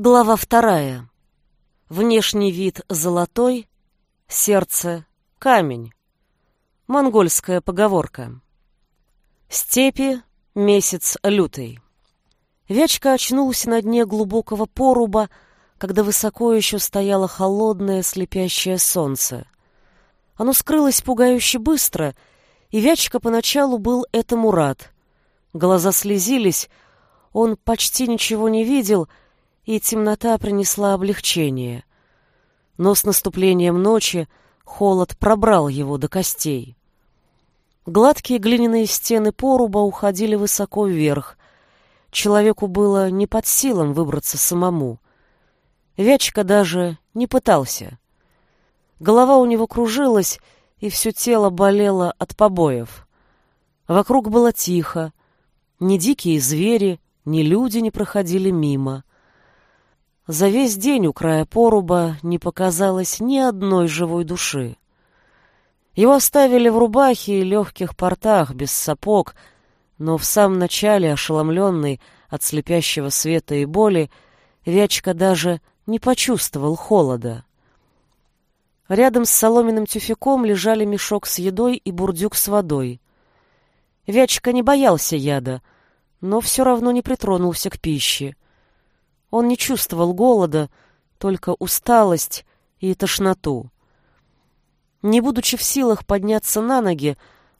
Глава вторая. Внешний вид золотой, сердце — камень. Монгольская поговорка. Степи, месяц лютый. Вячка очнулся на дне глубокого поруба, когда высоко еще стояло холодное слепящее солнце. Оно скрылось пугающе быстро, и Вячка поначалу был этому рад. Глаза слезились, он почти ничего не видел — и темнота принесла облегчение. Но с наступлением ночи холод пробрал его до костей. Гладкие глиняные стены поруба уходили высоко вверх. Человеку было не под силам выбраться самому. Вячка даже не пытался. Голова у него кружилась, и все тело болело от побоев. Вокруг было тихо. Ни дикие звери, ни люди не проходили мимо. За весь день у края поруба не показалось ни одной живой души. Его оставили в рубахе и легких портах, без сапог, но в самом начале, ошеломленный от слепящего света и боли, Вячка даже не почувствовал холода. Рядом с соломенным тюфяком лежали мешок с едой и бурдюк с водой. Вячка не боялся яда, но все равно не притронулся к пище — он не чувствовал голода, только усталость и тошноту. Не будучи в силах подняться на ноги,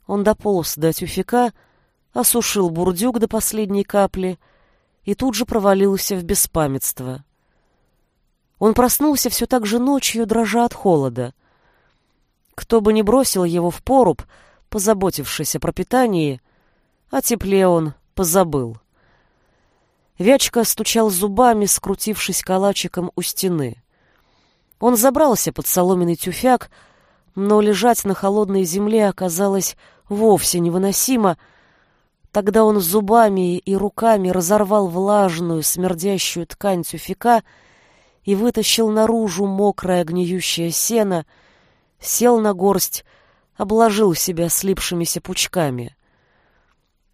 он дополз до тюфяка, осушил бурдюк до последней капли и тут же провалился в беспамятство. Он проснулся все так же ночью, дрожа от холода. Кто бы ни бросил его в поруб, позаботившись о пропитании, о тепле он позабыл. Вячка стучал зубами, скрутившись калачиком у стены. Он забрался под соломенный тюфяк, но лежать на холодной земле оказалось вовсе невыносимо. Тогда он зубами и руками разорвал влажную, смердящую ткань тюфяка и вытащил наружу мокрое гниющее сено, сел на горсть, обложил себя слипшимися пучками.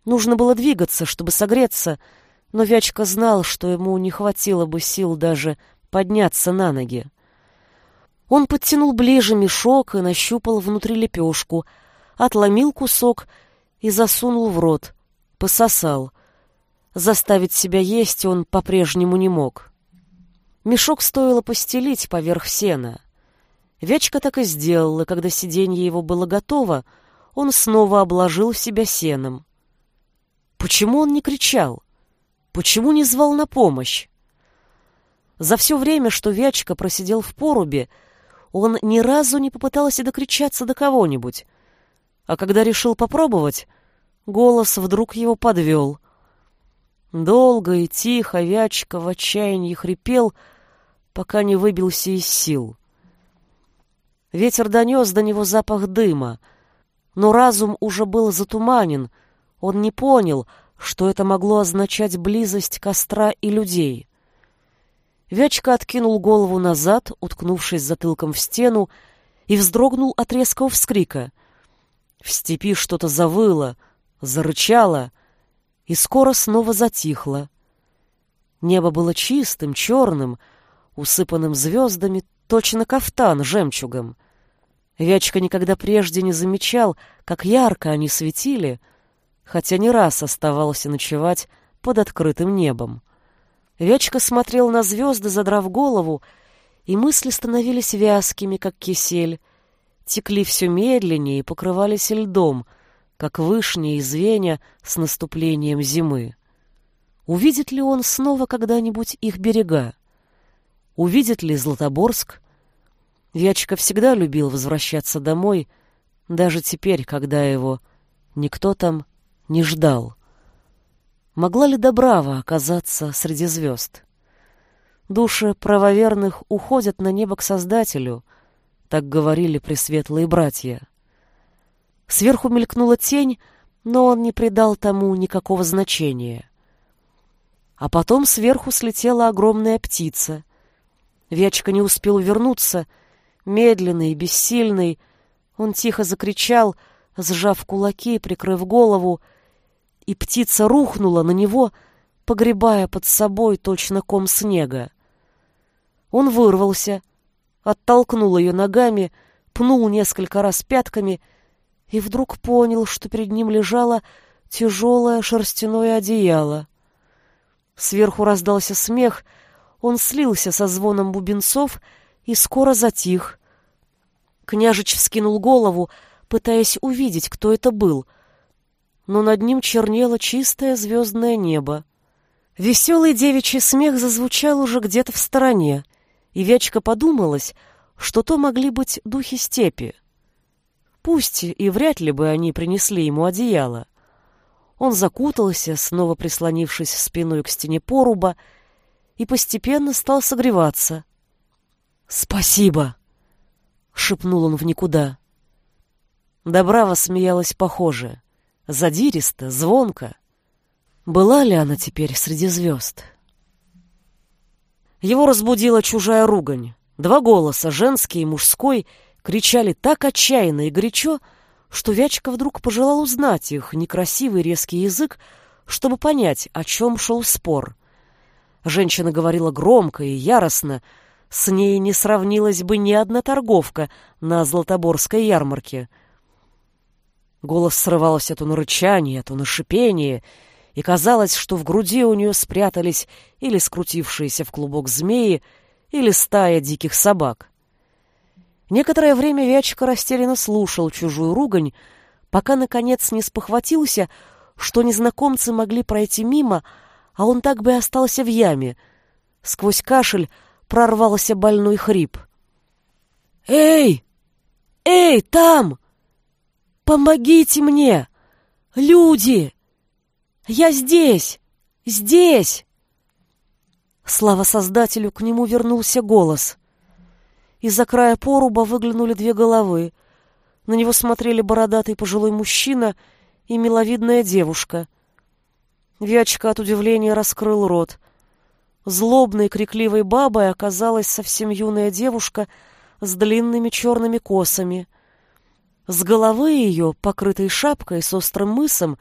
Нужно было двигаться, чтобы согреться — но Вячка знал, что ему не хватило бы сил даже подняться на ноги. Он подтянул ближе мешок и нащупал внутри лепешку, отломил кусок и засунул в рот, пососал. Заставить себя есть он по-прежнему не мог. Мешок стоило постелить поверх сена. Вячка так и сделал, и когда сиденье его было готово, он снова обложил себя сеном. Почему он не кричал? Почему не звал на помощь? За все время, что Вячка просидел в порубе, он ни разу не попытался докричаться до кого-нибудь. А когда решил попробовать, голос вдруг его подвел. Долго и тихо Вячка в отчаянии хрипел, пока не выбился из сил. Ветер донес до него запах дыма, но разум уже был затуманен, он не понял — что это могло означать близость костра и людей. Вячка откинул голову назад, уткнувшись затылком в стену, и вздрогнул от резкого вскрика. В степи что-то завыло, зарычало, и скоро снова затихло. Небо было чистым, черным, усыпанным звездами, точно кафтан жемчугом. Вячка никогда прежде не замечал, как ярко они светили — хотя не раз оставался ночевать под открытым небом. Вячка смотрел на звезды, задрав голову, и мысли становились вязкими, как кисель, текли все медленнее и покрывались льдом, как вышни и звенья с наступлением зимы. Увидит ли он снова когда-нибудь их берега? Увидит ли Златоборск? Вячка всегда любил возвращаться домой, даже теперь, когда его никто там не ждал. Могла ли Добрава оказаться среди звезд? Души правоверных уходят на небо к Создателю, так говорили пресветлые братья. Сверху мелькнула тень, но он не придал тому никакого значения. А потом сверху слетела огромная птица. Вячка не успел вернуться, медленный и бессильный, он тихо закричал, сжав кулаки, прикрыв голову, и птица рухнула на него, погребая под собой точно ком снега. Он вырвался, оттолкнул ее ногами, пнул несколько раз пятками и вдруг понял, что перед ним лежало тяжелое шерстяное одеяло. Сверху раздался смех, он слился со звоном бубенцов и скоро затих. Княжич вскинул голову, пытаясь увидеть, кто это был, но над ним чернело чистое звездное небо. Веселый девичий смех зазвучал уже где-то в стороне, и Вячка подумалась, что то могли быть духи степи. Пусть и вряд ли бы они принесли ему одеяло. Он закутался, снова прислонившись спиной к стене поруба, и постепенно стал согреваться. «Спасибо!» — шепнул он в никуда. Добрава смеялась похоже, задиристо, звонко. Была ли она теперь среди звезд? Его разбудила чужая ругань. Два голоса, женский и мужской, кричали так отчаянно и горячо, что Вячка вдруг пожелал узнать их некрасивый резкий язык, чтобы понять, о чем шел спор. Женщина говорила громко и яростно, с ней не сравнилась бы ни одна торговка на Златоборской ярмарке. Голос срывался то на рычание, то на шипение, и казалось, что в груди у нее спрятались или скрутившиеся в клубок змеи, или стая диких собак. Некоторое время Вячка растерянно слушал чужую ругань, пока, наконец, не спохватился, что незнакомцы могли пройти мимо, а он так бы и остался в яме. Сквозь кашель прорвался больной хрип. «Эй! Эй, там! Помогите мне! Люди! Я здесь! Здесь!» Слава Создателю, к нему вернулся голос. Из-за края поруба выглянули две головы. На него смотрели бородатый пожилой мужчина и миловидная девушка. Вячка от удивления раскрыл рот. Злобной, крикливой бабой оказалась совсем юная девушка с длинными черными косами. С головы ее, покрытой шапкой с острым мысом,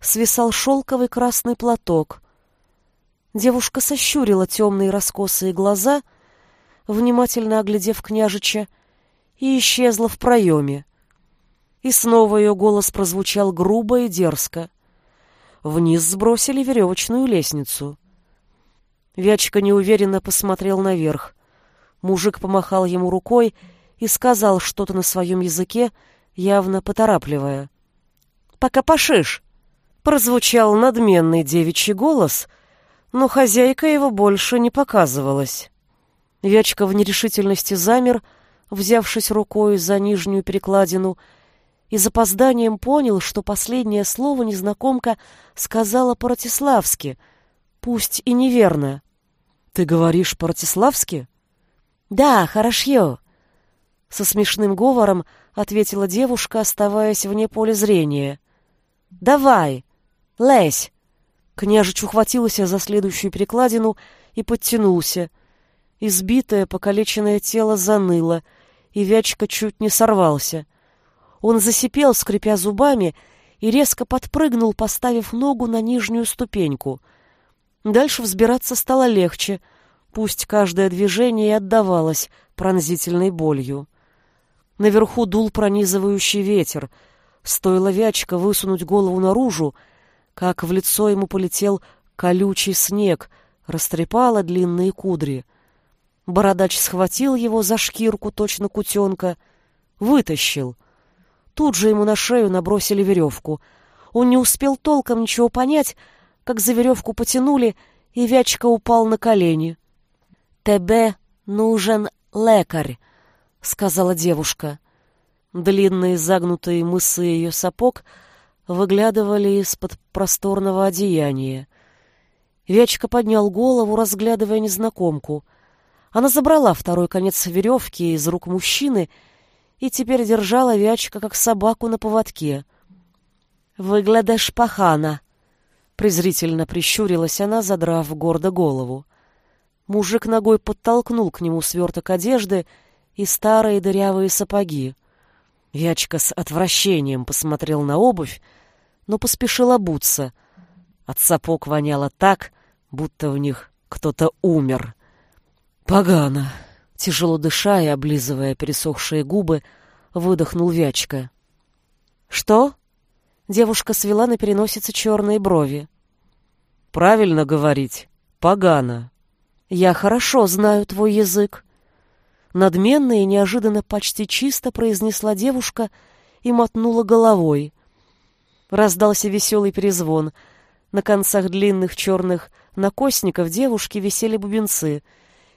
свисал шелковый красный платок. Девушка сощурила темные раскосые глаза — внимательно оглядев княжича, и исчезла в проеме. И снова ее голос прозвучал грубо и дерзко. Вниз сбросили веревочную лестницу. Вячка неуверенно посмотрел наверх. Мужик помахал ему рукой и сказал что-то на своем языке, явно поторапливая. «Пока пошишь!» Прозвучал надменный девичий голос, но хозяйка его больше не показывалась. Вячка в нерешительности замер, взявшись рукой за нижнюю перекладину, и запозданием понял, что последнее слово незнакомка сказала по-ратиславски, пусть и неверно. «Ты говоришь по-ратиславски?» «Да, хорошо», — со смешным говором ответила девушка, оставаясь вне поля зрения. «Давай, лезь!» Княжич ухватился за следующую перекладину и подтянулся — Избитое, покалеченное тело заныло, и Вячка чуть не сорвался. Он засипел, скрипя зубами, и резко подпрыгнул, поставив ногу на нижнюю ступеньку. Дальше взбираться стало легче, пусть каждое движение и отдавалось пронзительной болью. Наверху дул пронизывающий ветер. Стоило Вячка высунуть голову наружу, как в лицо ему полетел колючий снег, растрепало длинные кудри — Бородач схватил его за шкирку, точно кутенка, вытащил. Тут же ему на шею набросили веревку. Он не успел толком ничего понять, как за веревку потянули, и Вячка упал на колени. «Тебе нужен лекарь», — сказала девушка. Длинные загнутые мысы ее сапог выглядывали из-под просторного одеяния. Вячка поднял голову, разглядывая незнакомку — она забрала второй конец веревки из рук мужчины и теперь держала Вячка, как собаку на поводке. «Выглядишь пахана!» Презрительно прищурилась она, задрав гордо голову. Мужик ногой подтолкнул к нему сверток одежды и старые дырявые сапоги. Вячка с отвращением посмотрел на обувь, но поспешил обуться. От сапог воняло так, будто в них кто-то умер. Погано. Тяжело дыша и облизывая пересохшие губы, выдохнул Вячка. «Что?» Девушка свела на переносице черные брови. «Правильно говорить. Погано. Я хорошо знаю твой язык». Надменно и неожиданно почти чисто произнесла девушка и мотнула головой. Раздался веселый перезвон. На концах длинных черных накосников девушки висели бубенцы —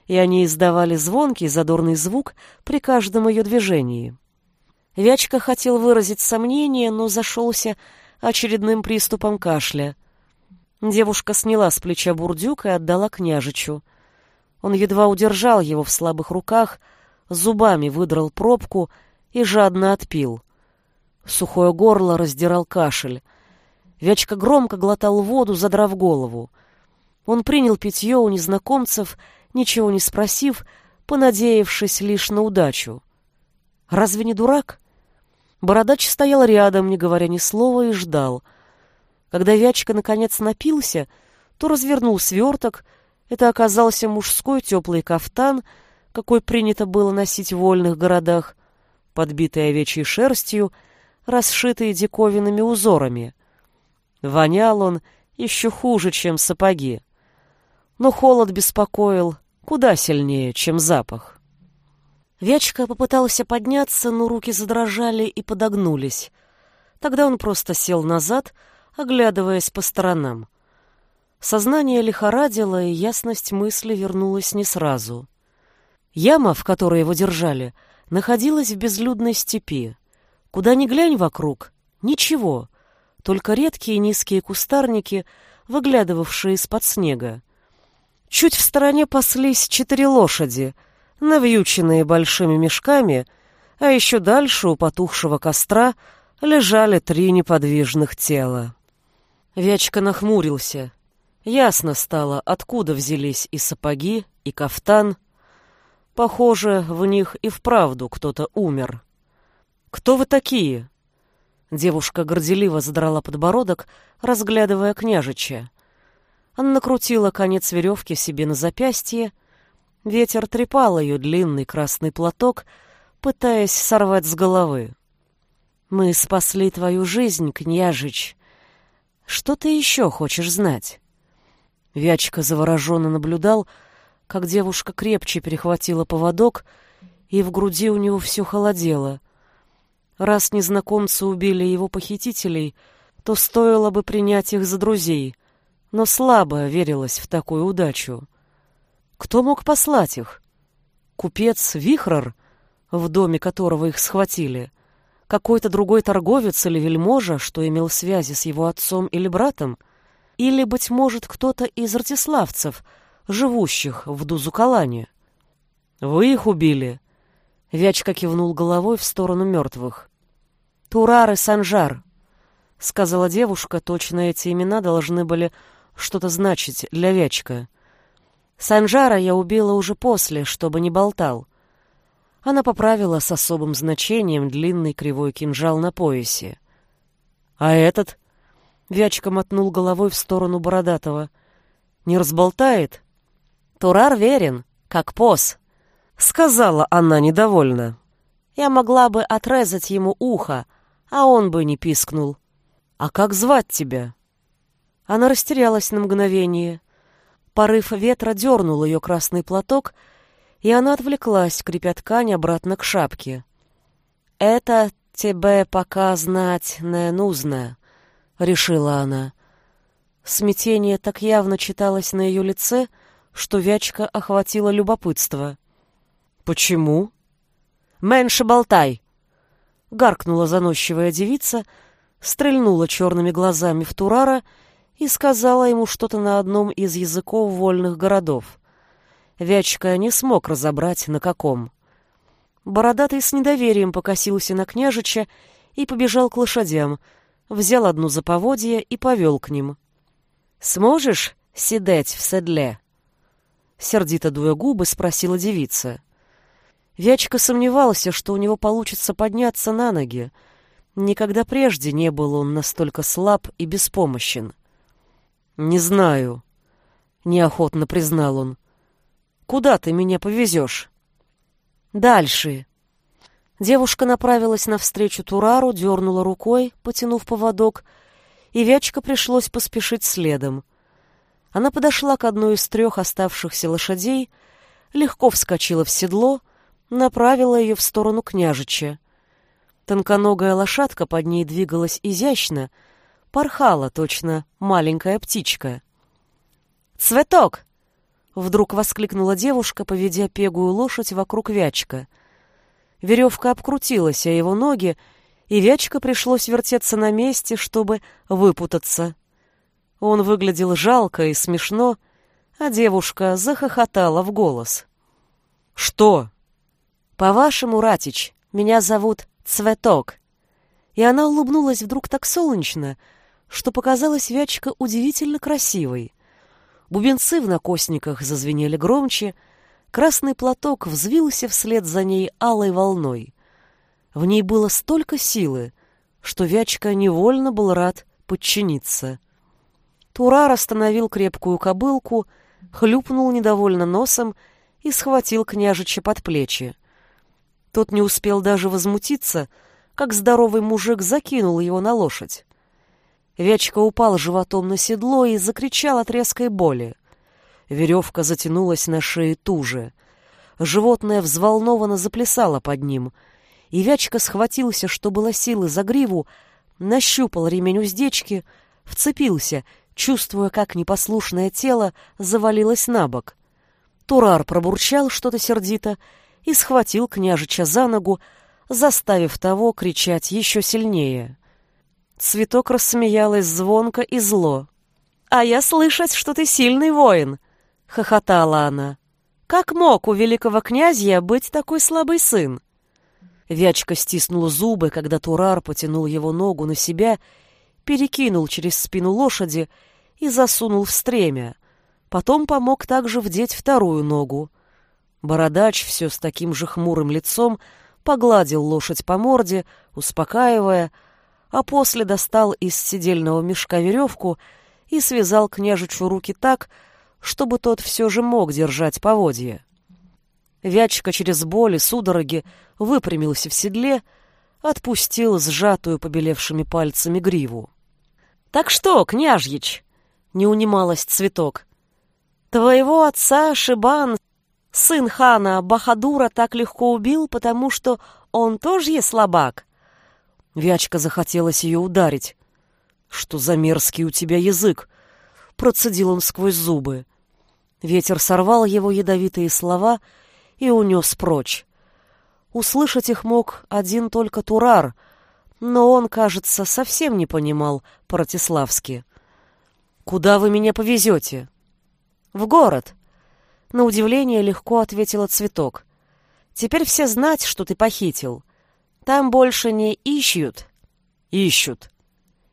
и они издавали звонкий задорный звук при каждом ее движении. Вячка хотел выразить сомнение, но зашелся очередным приступом кашля. Девушка сняла с плеча бурдюк и отдала княжичу. Он едва удержал его в слабых руках, зубами выдрал пробку и жадно отпил. Сухое горло раздирал кашель. Вячка громко глотал воду, задрав голову. Он принял питье у незнакомцев ничего не спросив, понадеявшись лишь на удачу. Разве не дурак? Бородач стоял рядом, не говоря ни слова, и ждал. Когда Вячка наконец напился, то развернул сверток. Это оказался мужской теплый кафтан, какой принято было носить в вольных городах, подбитый овечьей шерстью, расшитый диковинными узорами. Вонял он еще хуже, чем сапоги. Но холод беспокоил, куда сильнее, чем запах. Вячка попытался подняться, но руки задрожали и подогнулись. Тогда он просто сел назад, оглядываясь по сторонам. Сознание лихорадило, и ясность мысли вернулась не сразу. Яма, в которой его держали, находилась в безлюдной степи. Куда ни глянь вокруг, ничего, только редкие низкие кустарники, выглядывавшие из-под снега. Чуть в стороне паслись четыре лошади, навьюченные большими мешками, а еще дальше у потухшего костра лежали три неподвижных тела. Вячка нахмурился. Ясно стало, откуда взялись и сапоги, и кафтан. Похоже, в них и вправду кто-то умер. «Кто вы такие?» Девушка горделиво задрала подбородок, разглядывая княжича. Она накрутила конец веревки себе на запястье. Ветер трепал ее длинный красный платок, пытаясь сорвать с головы. «Мы спасли твою жизнь, княжич. Что ты еще хочешь знать?» Вячка завороженно наблюдал, как девушка крепче перехватила поводок, и в груди у него все холодело. Раз незнакомцы убили его похитителей, то стоило бы принять их за друзей — но слабо верилось в такую удачу. Кто мог послать их? Купец Вихрор, в доме которого их схватили? Какой-то другой торговец или вельможа, что имел связи с его отцом или братом? Или, быть может, кто-то из артиславцев, живущих в Дузукалане? «Вы их убили?» Вячка кивнул головой в сторону мертвых. «Турар и Санжар», — сказала девушка, точно эти имена должны были что-то значить для Вячка. Санжара я убила уже после, чтобы не болтал. Она поправила с особым значением длинный кривой кинжал на поясе. «А этот?» — Вячка мотнул головой в сторону Бородатого. «Не разболтает?» «Турар верен, как пос», — сказала она недовольно. «Я могла бы отрезать ему ухо, а он бы не пискнул. А как звать тебя?» Она растерялась на мгновение. Порыв ветра дернул ее красный платок, и она отвлеклась, крепя ткань обратно к шапке. «Это тебе пока знать не нужно», — решила она. Смятение так явно читалось на ее лице, что Вячка охватила любопытство. «Почему?» «Меньше болтай!» — гаркнула заносчивая девица, стрельнула черными глазами в Турара — и сказала ему что-то на одном из языков вольных городов. Вячка не смог разобрать, на каком. Бородатый с недоверием покосился на княжича и побежал к лошадям, взял одну за поводья и повел к ним. «Сможешь сидеть в седле?» Сердито дуя губы, спросила девица. Вячка сомневался, что у него получится подняться на ноги. Никогда прежде не был он настолько слаб и беспомощен. «Не знаю», — неохотно признал он. куда ты меня повезешь?» «Дальше». Девушка направилась навстречу Турару, дернула рукой, потянув поводок, и Вячка пришлось поспешить следом. Она подошла к одной из трех оставшихся лошадей, легко вскочила в седло, направила ее в сторону княжича. Тонконогая лошадка под ней двигалась изящно, порхала точно маленькая птичка. «Цветок!» — вдруг воскликнула девушка, поведя пегую лошадь вокруг Вячка. Веревка обкрутилась, а его ноги, и Вячка пришлось вертеться на месте, чтобы выпутаться. Он выглядел жалко и смешно, а девушка захохотала в голос. «Что?» «По-вашему, Ратич, меня зовут Цветок». И она улыбнулась вдруг так солнечно, что показалась Вячка удивительно красивой. Бубенцы в накосниках зазвенели громче, красный платок взвился вслед за ней алой волной. В ней было столько силы, что Вячка невольно был рад подчиниться. Турар остановил крепкую кобылку, хлюпнул недовольно носом и схватил княжича под плечи. Тот не успел даже возмутиться, как здоровый мужик закинул его на лошадь. Вячка упал животом на седло и закричал от резкой боли. Веревка затянулась на шее туже. Животное взволнованно заплясало под ним, и Вячка схватился, что было силы, за гриву, нащупал ремень уздечки, вцепился, чувствуя, как непослушное тело завалилось на бок. Турар пробурчал что-то сердито и схватил княжича за ногу, заставив того кричать еще сильнее. Цветок рассмеялась звонко и зло. «А я слышать, что ты сильный воин!» — хохотала она. «Как мог у великого князя быть такой слабый сын?» Вячка стиснул зубы, когда Турар потянул его ногу на себя, перекинул через спину лошади и засунул в стремя. Потом помог также вдеть вторую ногу. Бородач все с таким же хмурым лицом погладил лошадь по морде, успокаивая, а после достал из сидельного мешка веревку и связал княжичу руки так, чтобы тот все же мог держать поводья. Вячка через боли, судороги выпрямился в седле, отпустил сжатую побелевшими пальцами гриву. «Так что, княжьич?» — не унималась цветок. «Твоего отца Шибан, сын хана Бахадура, так легко убил, потому что он тоже слабак?» Вячка захотелось ее ударить. «Что за мерзкий у тебя язык?» Процедил он сквозь зубы. Ветер сорвал его ядовитые слова и унес прочь. Услышать их мог один только Турар, но он, кажется, совсем не понимал по-ратиславски. «Куда вы меня повезете?» «В город», — на удивление легко ответила Цветок. «Теперь все знать, что ты похитил. Там больше не ищут. Ищут.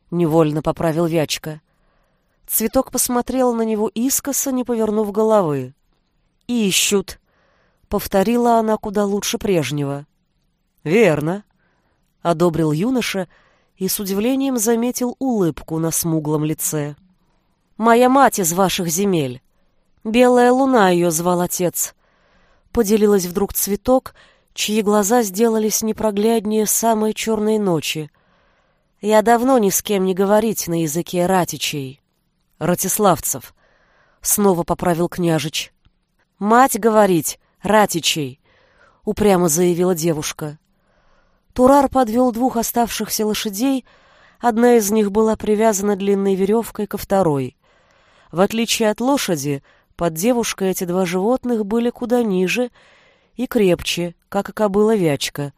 Невольно поправил Вячка. Цветок посмотрел на него искоса, не повернув головы. Ищут. Повторила она куда лучше прежнего. Верно. Одобрил юноша и с удивлением заметил улыбку на смуглом лице. «Моя мать из ваших земель. Белая луна ее звал отец». Поделилась вдруг цветок чьи глаза сделались непрогляднее самой черной ночи. Я давно ни с кем не говорить на языке ратичей. Ратиславцев. Снова поправил княжич. Мать говорить, ратичей, упрямо заявила девушка. Турар подвел двух оставшихся лошадей, одна из них была привязана длинной веревкой ко второй. В отличие от лошади, под девушкой эти два животных были куда ниже и крепче, как и кобыла Вячка.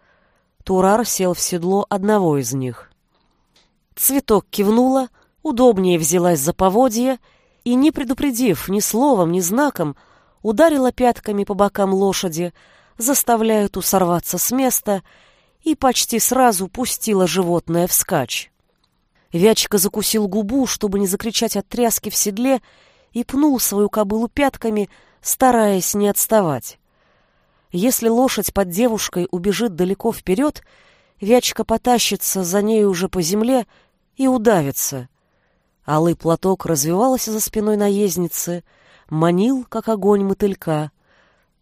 Турар сел в седло одного из них. Цветок кивнула, удобнее взялась за поводья и, не предупредив ни словом, ни знаком, ударила пятками по бокам лошади, заставляя ту сорваться с места, и почти сразу пустила животное вскачь. Вячка закусил губу, чтобы не закричать от тряски в седле, и пнул свою кобылу пятками, стараясь не отставать. Если лошадь под девушкой убежит далеко вперед, Вячка потащится за ней уже по земле и удавится. Алый платок развивался за спиной наездницы, манил, как огонь мотылька.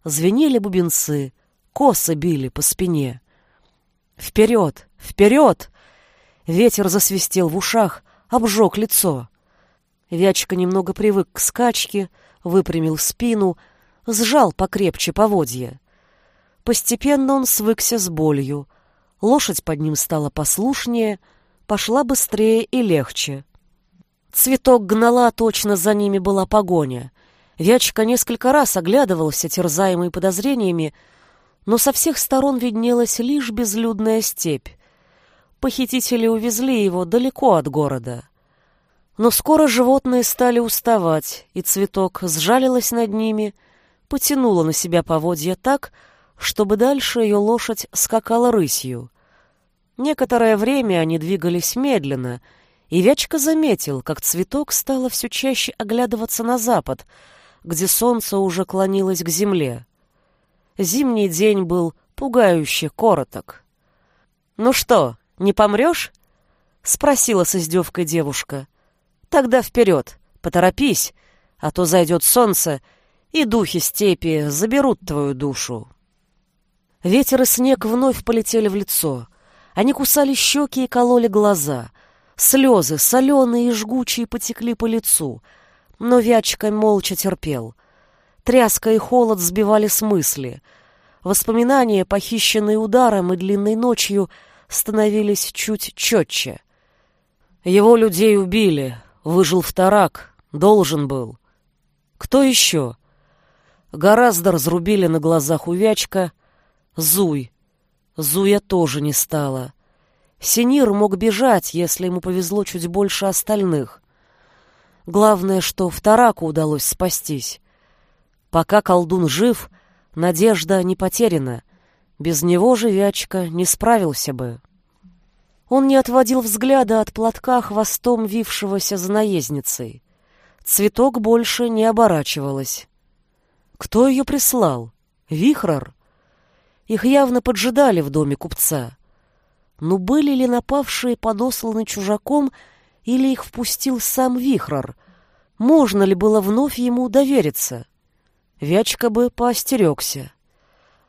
звенели бубенцы, косы били по спине. Вперед, вперед! Ветер засвистел в ушах, обжег лицо. Вячка немного привык к скачке, выпрямил спину, сжал покрепче поводья. Постепенно он свыкся с болью. Лошадь под ним стала послушнее, пошла быстрее и легче. Цветок гнала, точно за ними была погоня. Вячка несколько раз оглядывался, терзаемый подозрениями, но со всех сторон виднелась лишь безлюдная степь. Похитители увезли его далеко от города. Но скоро животные стали уставать, и цветок сжалилась над ними, потянула на себя поводья так, чтобы дальше ее лошадь скакала рысью. Некоторое время они двигались медленно, и Вячка заметил, как цветок стало все чаще оглядываться на запад, где солнце уже клонилось к земле. Зимний день был пугающе короток. «Ну что, не помрешь?» — спросила с издевкой девушка. «Тогда вперед, поторопись, а то зайдет солнце, и духи степи заберут твою душу». Ветер и снег вновь полетели в лицо. Они кусали щеки и кололи глаза. Слезы, соленые и жгучие, потекли по лицу. Но Вячка молча терпел. Тряска и холод сбивали с мысли. Воспоминания, похищенные ударом и длинной ночью, становились чуть четче. Его людей убили. Выжил вторак. Должен был. Кто еще? Гораздо разрубили на глазах у Вячка — Зуй. Зуя тоже не стало. Синир мог бежать, если ему повезло чуть больше остальных. Главное, что втораку удалось спастись. Пока колдун жив, надежда не потеряна. Без него же Вячка не справился бы. Он не отводил взгляда от платка хвостом вившегося за наездницей. Цветок больше не оборачивалась. Кто ее прислал? Вихрор? Их явно поджидали в доме купца. Но были ли напавшие подосланы чужаком или их впустил сам Вихрор? Можно ли было вновь ему довериться? Вячка бы поостерегся.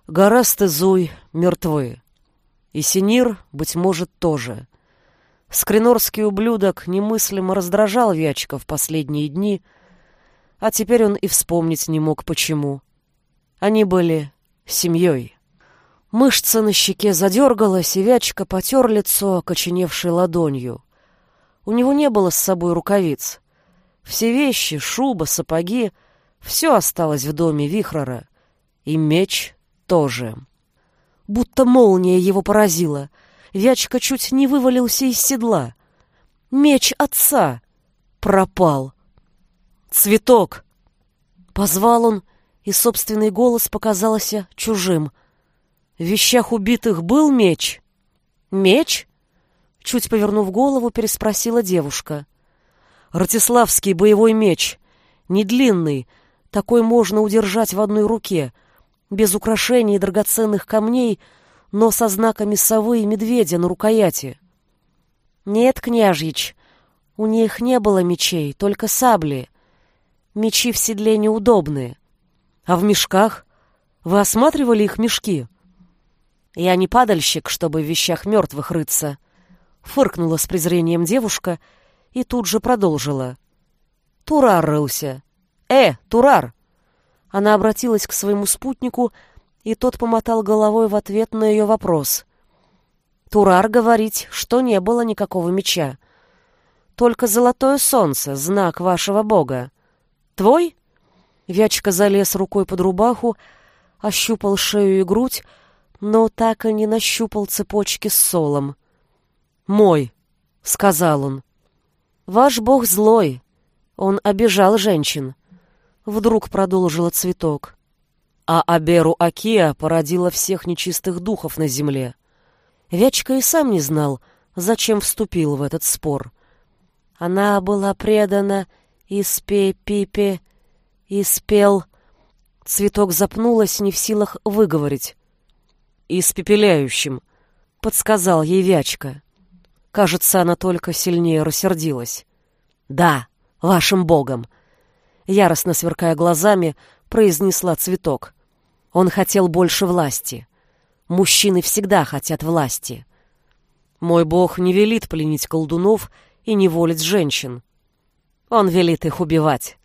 Гораст и Зуй мертвы. И Синир, быть может, тоже. Скринорский ублюдок немыслимо раздражал Вячка в последние дни, а теперь он и вспомнить не мог, почему. Они были семьей. Мышца на щеке задергалась, и Вячка потер лицо, окоченевшей ладонью. У него не было с собой рукавиц. Все вещи, шуба, сапоги — все осталось в доме Вихрора. И меч тоже. Будто молния его поразила. Вячка чуть не вывалился из седла. Меч отца пропал. «Цветок!» Позвал он, и собственный голос показался чужим — в вещах убитых был меч? Меч? Чуть повернув голову, переспросила девушка. Ратиславский боевой меч. Не длинный, такой можно удержать в одной руке, без украшений и драгоценных камней, но со знаками совы и медведя на рукояти. Нет, княжьич, у них не было мечей, только сабли. Мечи в седле неудобные. А в мешках? Вы осматривали их мешки? Я не падальщик, чтобы в вещах мертвых рыться. Фыркнула с презрением девушка и тут же продолжила. Турар рылся. Э, Турар! Она обратилась к своему спутнику, и тот помотал головой в ответ на ее вопрос. Турар говорить, что не было никакого меча. Только золотое солнце, знак вашего бога. Твой? Вячка залез рукой под рубаху, ощупал шею и грудь, но так и не нащупал цепочки с солом. «Мой», — сказал он. «Ваш бог злой. Он обижал женщин». Вдруг продолжила цветок. А Аберу Акия породила всех нечистых духов на земле. Вячка и сам не знал, зачем вступил в этот спор. Она была предана Испе-Пипе, Испел... Цветок запнулась, не в силах выговорить испепеляющим», — подсказал ей Вячка. Кажется, она только сильнее рассердилась. «Да, вашим богом!» Яростно сверкая глазами, произнесла цветок. Он хотел больше власти. Мужчины всегда хотят власти. Мой бог не велит пленить колдунов и неволить женщин. Он велит их убивать.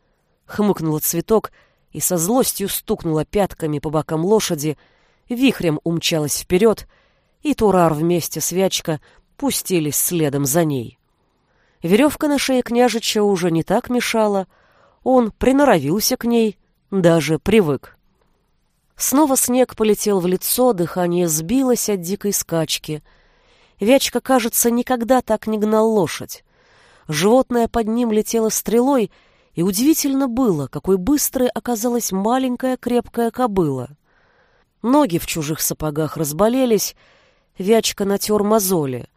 Хмыкнула цветок и со злостью стукнула пятками по бокам лошади, вихрем умчалась вперед, и Турар вместе с Вячка пустились следом за ней. Веревка на шее княжича уже не так мешала, он приноровился к ней, даже привык. Снова снег полетел в лицо, дыхание сбилось от дикой скачки. Вячка, кажется, никогда так не гнал лошадь. Животное под ним летело стрелой, и удивительно было, какой быстрой оказалась маленькая крепкая кобыла. Ноги в чужих сапогах разболелись, Вячка натер мозоли.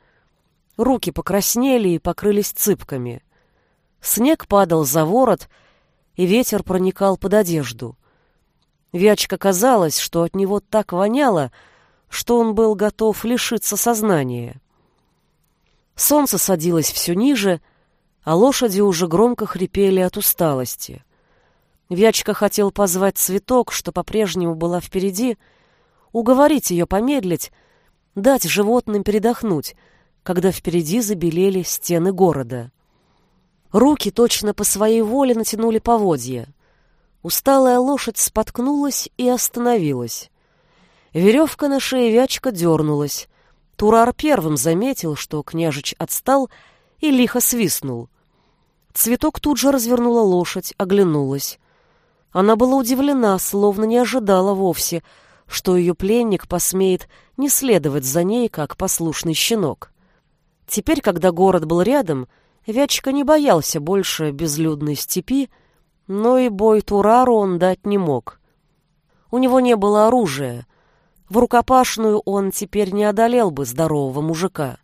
Руки покраснели и покрылись цыпками. Снег падал за ворот, и ветер проникал под одежду. Вячка казалось, что от него так воняло, что он был готов лишиться сознания. Солнце садилось все ниже, а лошади уже громко хрипели от усталости. Вячка хотел позвать цветок, что по-прежнему была впереди, уговорить ее помедлить, дать животным передохнуть, когда впереди забелели стены города. Руки точно по своей воле натянули поводья — Усталая лошадь споткнулась и остановилась. Веревка на шее вячка дернулась. Турар первым заметил, что княжич отстал и лихо свистнул. Цветок тут же развернула лошадь, оглянулась. Она была удивлена, словно не ожидала вовсе, что ее пленник посмеет не следовать за ней, как послушный щенок. Теперь, когда город был рядом, Вячка не боялся больше безлюдной степи, но и бой Турару он дать не мог. У него не было оружия. В рукопашную он теперь не одолел бы здорового мужика.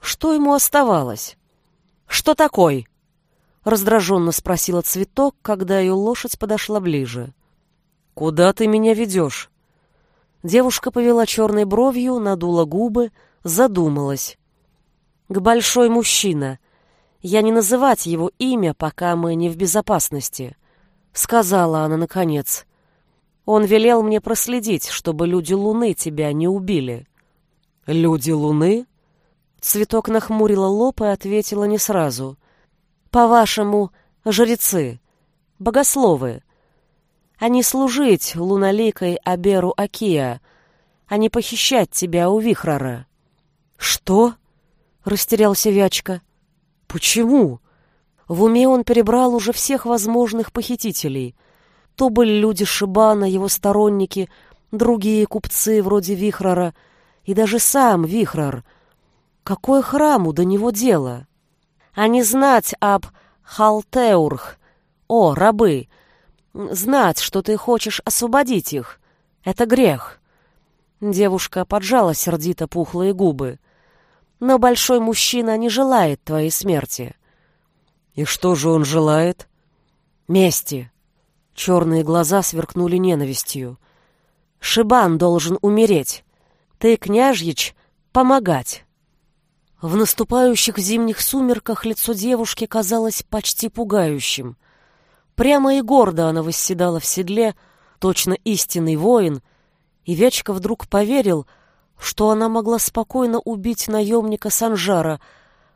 Что ему оставалось? «Что такой?» — раздраженно спросила Цветок, когда ее лошадь подошла ближе. «Куда ты меня ведешь?» Девушка повела черной бровью, надула губы, задумалась. «К большой мужчина», я не называть его имя, пока мы не в безопасности, сказала она наконец. Он велел мне проследить, чтобы люди Луны тебя не убили. Люди Луны? Цветок нахмурила лоб и ответила не сразу. По-вашему, жрецы, богословы. Они служить луналикой Аберу Акия, а не похищать тебя у Вихрара. Что? Растерялся Вячка. Почему? В уме он перебрал уже всех возможных похитителей. То были люди Шибана, его сторонники, другие купцы вроде Вихрара и даже сам Вихрар. Какое храму до него дело? А не знать об Халтеурх, о, рабы, знать, что ты хочешь освободить их. Это грех. Девушка поджала сердито пухлые губы но большой мужчина не желает твоей смерти. И что же он желает? Мести. Черные глаза сверкнули ненавистью. Шибан должен умереть. Ты, княжьич, помогать. В наступающих зимних сумерках лицо девушки казалось почти пугающим. Прямо и гордо она восседала в седле, точно истинный воин, и Вячка вдруг поверил, что она могла спокойно убить наемника Санжара,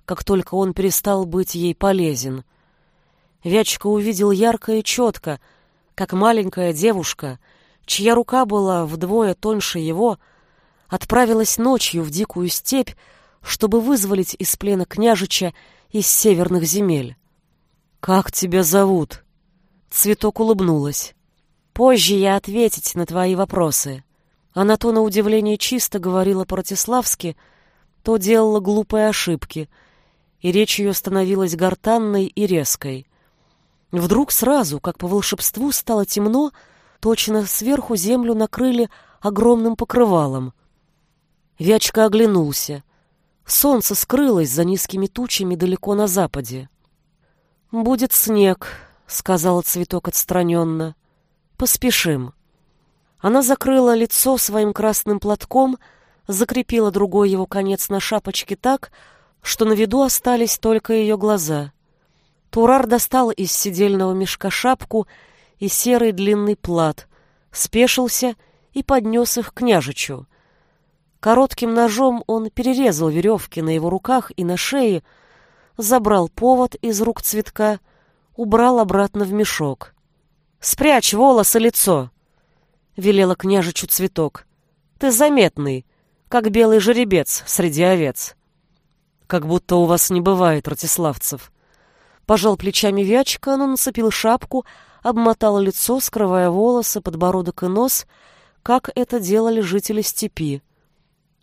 как только он перестал быть ей полезен. Вячка увидел ярко и четко, как маленькая девушка, чья рука была вдвое тоньше его, отправилась ночью в дикую степь, чтобы вызволить из плена княжича из северных земель. «Как тебя зовут?» Цветок улыбнулась. «Позже я ответить на твои вопросы». Она то на удивление чисто говорила по-ратиславски, то делала глупые ошибки, и речь ее становилась гортанной и резкой. Вдруг сразу, как по волшебству, стало темно, точно сверху землю накрыли огромным покрывалом. Вячка оглянулся. Солнце скрылось за низкими тучами далеко на западе. «Будет снег», — сказала цветок отстраненно. «Поспешим». Она закрыла лицо своим красным платком, закрепила другой его конец на шапочке так, что на виду остались только ее глаза. Турар достал из сидельного мешка шапку и серый длинный плат, спешился и поднес их княжичу. Коротким ножом он перерезал веревки на его руках и на шее, забрал повод из рук цветка, убрал обратно в мешок. «Спрячь волосы лицо!» — велела княжичу цветок. «Ты заметный, как белый жеребец среди овец». «Как будто у вас не бывает ратиславцев». Пожал плечами Вячка, но нацепил шапку, обмотал лицо, скрывая волосы, подбородок и нос, как это делали жители степи.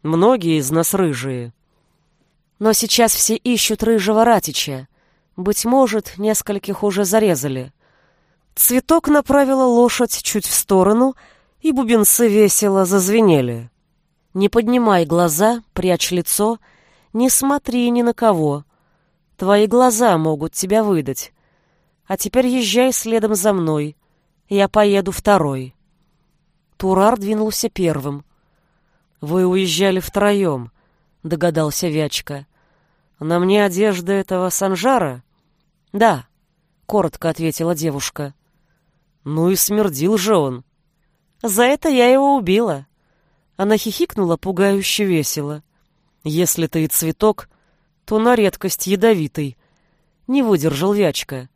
Многие из нас рыжие. Но сейчас все ищут рыжего ратича. Быть может, нескольких уже зарезали. Цветок направила лошадь чуть в сторону, и бубенцы весело зазвенели. Не поднимай глаза, прячь лицо, не смотри ни на кого. Твои глаза могут тебя выдать. А теперь езжай следом за мной. Я поеду второй. Турар двинулся первым. «Вы уезжали втроем», — догадался Вячка. «На мне одежда этого санжара?» «Да», — коротко ответила девушка. «Ну и смердил же он». «За это я его убила». Она хихикнула пугающе весело. «Если ты и цветок, то на редкость ядовитый». Не выдержал Вячка.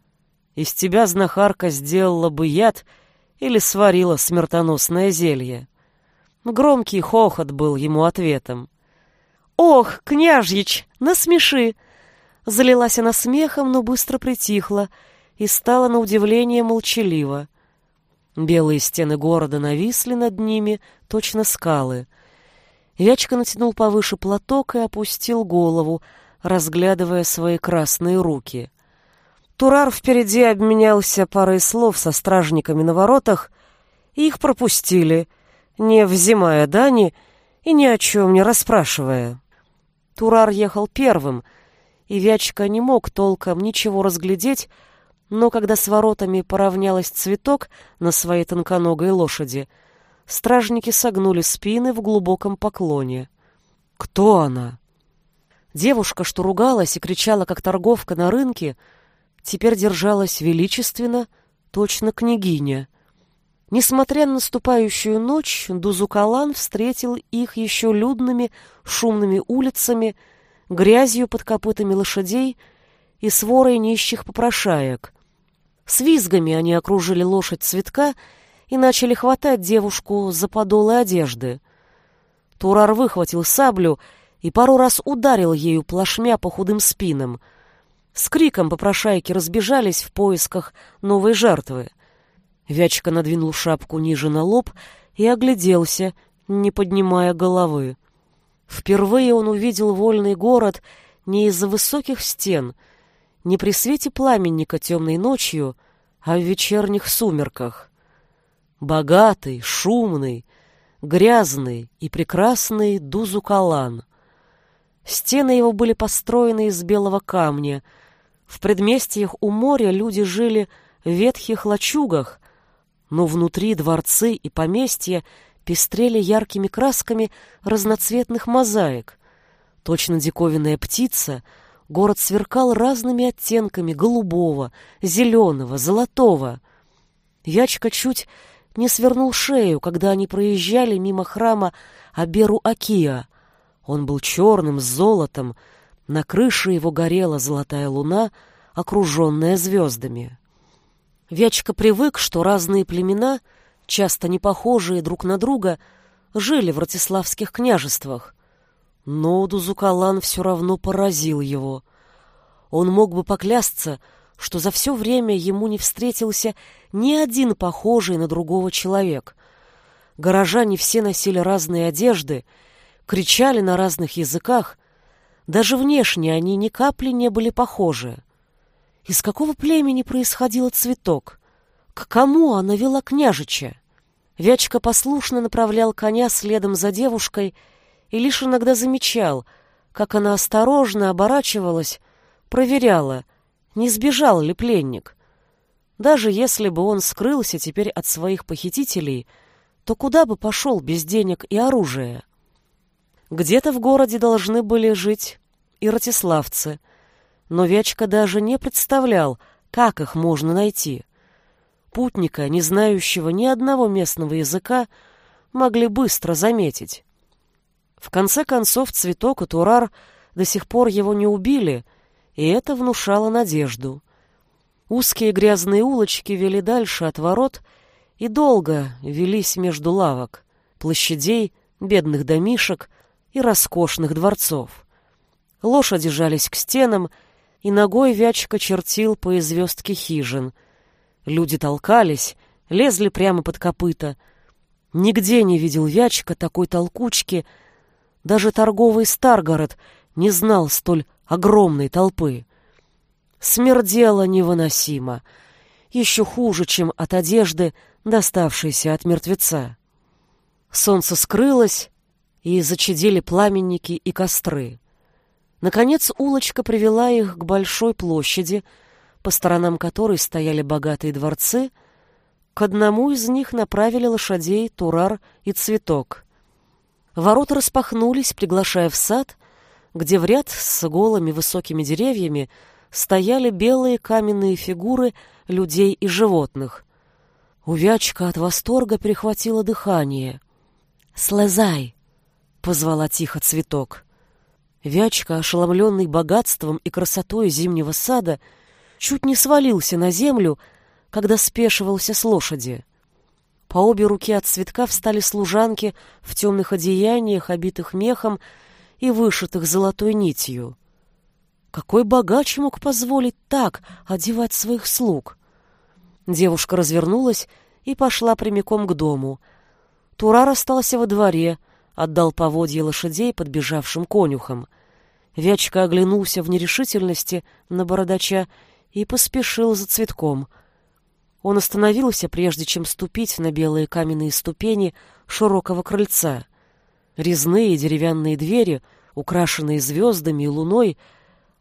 «Из тебя знахарка сделала бы яд или сварила смертоносное зелье». Громкий хохот был ему ответом. «Ох, княжьич, насмеши!» Залилась она смехом, но быстро притихла и стала на удивление молчалива. Белые стены города нависли над ними, точно скалы. Вячка натянул повыше платок и опустил голову, разглядывая свои красные руки. Турар впереди обменялся парой слов со стражниками на воротах, и их пропустили — не взимая дани и ни о чем не расспрашивая. Турар ехал первым, и Вячка не мог толком ничего разглядеть, но когда с воротами поравнялась цветок на своей тонконогой лошади, стражники согнули спины в глубоком поклоне. «Кто она?» Девушка, что ругалась и кричала, как торговка на рынке, теперь держалась величественно, точно княгиня. Несмотря на наступающую ночь, Дузукалан встретил их еще людными, шумными улицами, грязью под копытами лошадей и сворой нищих попрошаек. С визгами они окружили лошадь цветка и начали хватать девушку за подолы одежды. Турар выхватил саблю и пару раз ударил ею плашмя по худым спинам. С криком попрошайки разбежались в поисках новой жертвы. Вячка надвинул шапку ниже на лоб и огляделся, не поднимая головы. Впервые он увидел вольный город не из-за высоких стен, не при свете пламенника темной ночью, а в вечерних сумерках. Богатый, шумный, грязный и прекрасный Дузукалан. Стены его были построены из белого камня. В предместьях у моря люди жили в ветхих лачугах, но внутри дворцы и поместья пестрели яркими красками разноцветных мозаик. Точно диковинная птица, город сверкал разными оттенками голубого, зеленого, золотого. Ячка чуть не свернул шею, когда они проезжали мимо храма Аберу-Акия. Он был черным, с золотом, на крыше его горела золотая луна, окруженная звездами. Вячка привык, что разные племена, часто не похожие друг на друга, жили в Ратиславских княжествах. Но Дузукалан все равно поразил его. Он мог бы поклясться, что за все время ему не встретился ни один похожий на другого человек. Горожане все носили разные одежды, кричали на разных языках, даже внешне они ни капли не были похожи. Из какого племени происходил цветок? К кому она вела княжича? Вячка послушно направлял коня следом за девушкой и лишь иногда замечал, как она осторожно оборачивалась, проверяла, не сбежал ли пленник. Даже если бы он скрылся теперь от своих похитителей, то куда бы пошел без денег и оружия? Где-то в городе должны были жить и ратиславцы — но Вячка даже не представлял, как их можно найти. путника, не знающего ни одного местного языка, могли быстро заметить. В конце концов, цветок и турар до сих пор его не убили, и это внушало надежду. Узкие грязные улочки вели дальше от ворот и долго велись между лавок, площадей, бедных домишек и роскошных дворцов. Лошади жались к стенам, и ногой Вячка чертил по известке хижин. Люди толкались, лезли прямо под копыта. Нигде не видел Вячка такой толкучки, даже торговый Старгород не знал столь огромной толпы. Смердело невыносимо, еще хуже, чем от одежды, доставшейся от мертвеца. Солнце скрылось, и зачадили пламенники и костры. Наконец улочка привела их к большой площади, по сторонам которой стояли богатые дворцы. К одному из них направили лошадей Турар и Цветок. Ворота распахнулись, приглашая в сад, где в ряд с голыми высокими деревьями стояли белые каменные фигуры людей и животных. Увячка от восторга перехватила дыхание. «Слезай!» — позвала тихо цветок. Вячка, ошеломленный богатством и красотой зимнего сада, чуть не свалился на землю, когда спешивался с лошади. По обе руки от цветка встали служанки в темных одеяниях, обитых мехом и вышитых золотой нитью. Какой богач мог позволить так одевать своих слуг? Девушка развернулась и пошла прямиком к дому. Турар остался во дворе, отдал поводье лошадей подбежавшим конюхам. Вячка оглянулся в нерешительности на бородача и поспешил за цветком. Он остановился, прежде чем ступить на белые каменные ступени широкого крыльца. Резные деревянные двери, украшенные звездами и луной,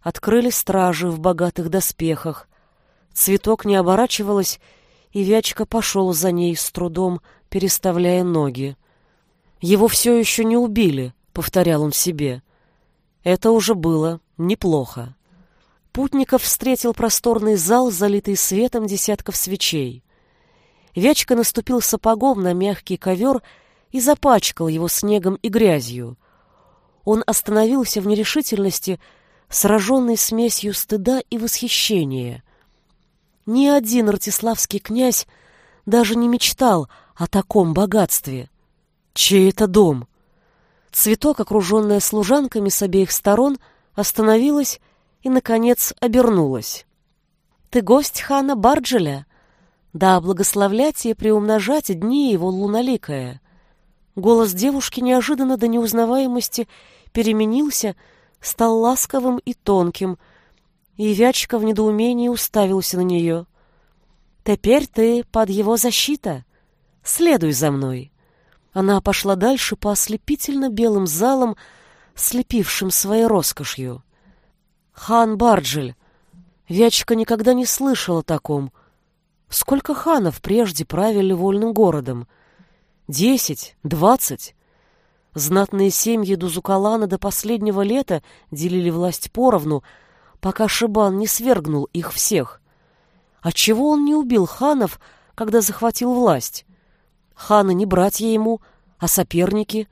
открыли стражи в богатых доспехах. Цветок не оборачивалась, и Вячка пошел за ней с трудом, переставляя ноги. «Его все еще не убили», — повторял он себе. Это уже было неплохо. Путников встретил просторный зал, залитый светом десятков свечей. Вячка наступил сапогом на мягкий ковер и запачкал его снегом и грязью. Он остановился в нерешительности, сраженный смесью стыда и восхищения. Ни один ратиславский князь даже не мечтал о таком богатстве. Чей это дом? Цветок, окруженная служанками с обеих сторон, остановилась и, наконец, обернулась. «Ты гость хана Барджеля? Да, благословлять и приумножать дни его луноликая». Голос девушки неожиданно до неузнаваемости переменился, стал ласковым и тонким, и Вячка в недоумении уставился на нее. «Теперь ты под его защита. Следуй за мной». Она пошла дальше по ослепительно белым залам, слепившим своей роскошью. Хан Барджель. Вячка никогда не слышала о таком. Сколько ханов прежде правили вольным городом? Десять? Двадцать? Знатные семьи Дузукалана до последнего лета делили власть поровну, пока Шибан не свергнул их всех. Отчего он не убил ханов, когда захватил власть? Ханы не братья ему, а соперники.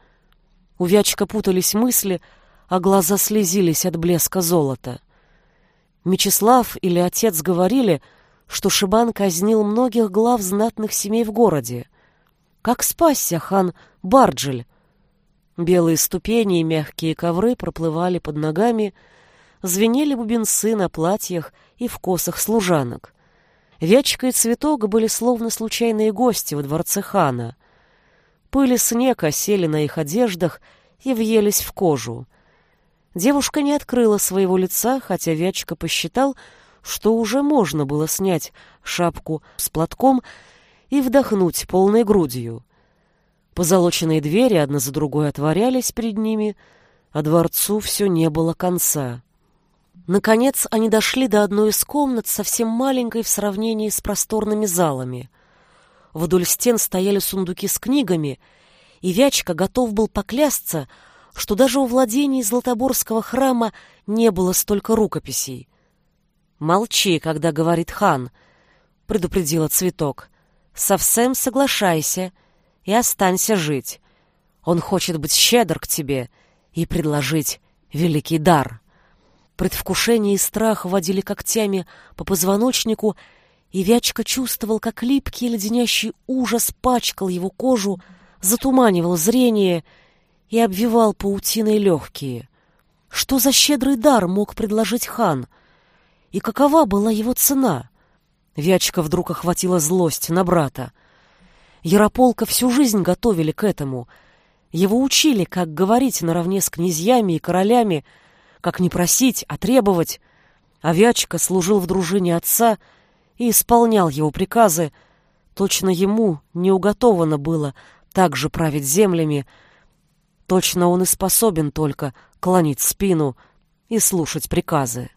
У Вячка путались мысли, а глаза слезились от блеска золота. Мечислав или отец говорили, что Шибан казнил многих глав знатных семей в городе. Как спасся хан Барджель? Белые ступени и мягкие ковры проплывали под ногами, звенели бубенцы на платьях и в косах служанок. Вячка и Цветок были словно случайные гости во дворце хана. Пыль и снег осели на их одеждах и въелись в кожу. Девушка не открыла своего лица, хотя Вячка посчитал, что уже можно было снять шапку с платком и вдохнуть полной грудью. Позолоченные двери одна за другой отворялись перед ними, а дворцу все не было конца. Наконец они дошли до одной из комнат, совсем маленькой в сравнении с просторными залами. Вдоль стен стояли сундуки с книгами, и Вячка готов был поклясться, что даже у владений Златоборского храма не было столько рукописей. «Молчи, когда говорит хан», — предупредила цветок. совсем соглашайся и останься жить. Он хочет быть щедр к тебе и предложить великий дар. Предвкушение и страх водили когтями по позвоночнику, и Вячка чувствовал, как липкий леденящий ужас пачкал его кожу, затуманивал зрение и обвивал паутиной легкие. Что за щедрый дар мог предложить хан? И какова была его цена? Вячка вдруг охватила злость на брата. Ярополка всю жизнь готовили к этому. Его учили, как говорить наравне с князьями и королями, как не просить, а требовать. А Вячка служил в дружине отца и исполнял его приказы. Точно ему не уготовано было так же править землями, Точно он и способен только клонить спину и слушать приказы.